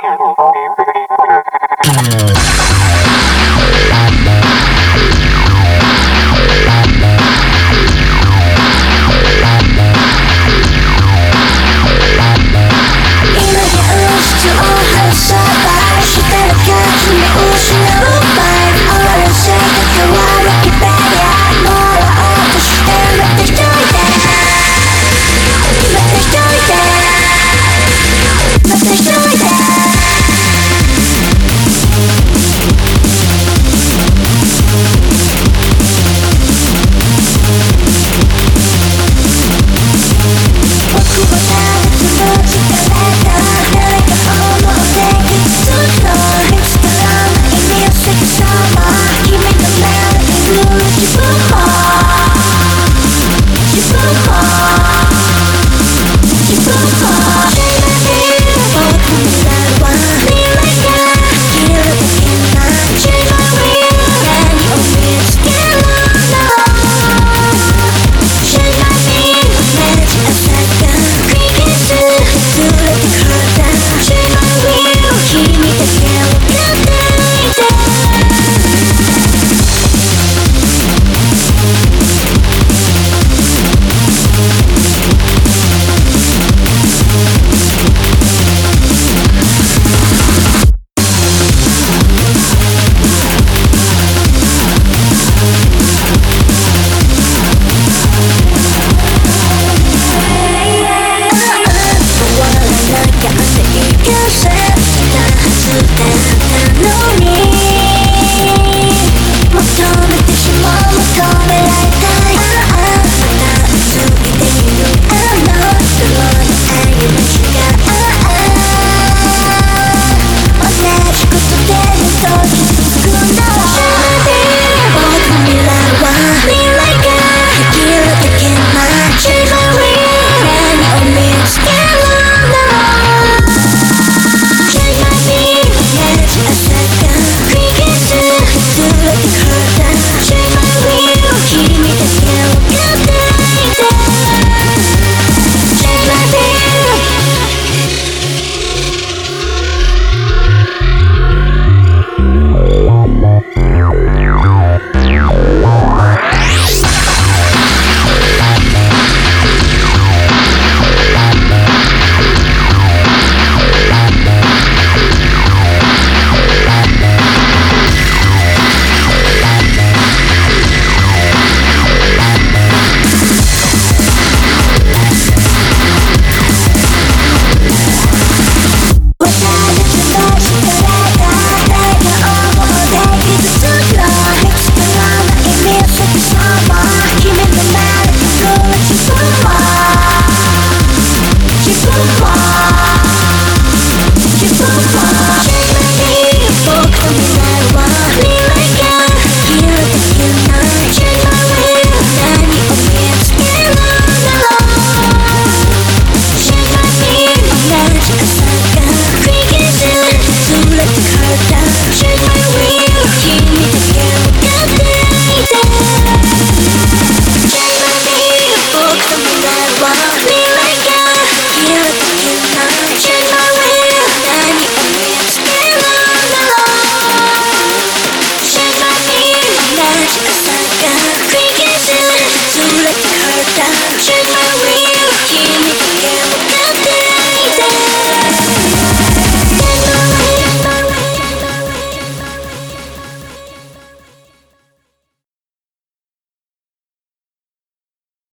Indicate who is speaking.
Speaker 1: Thank you. so hard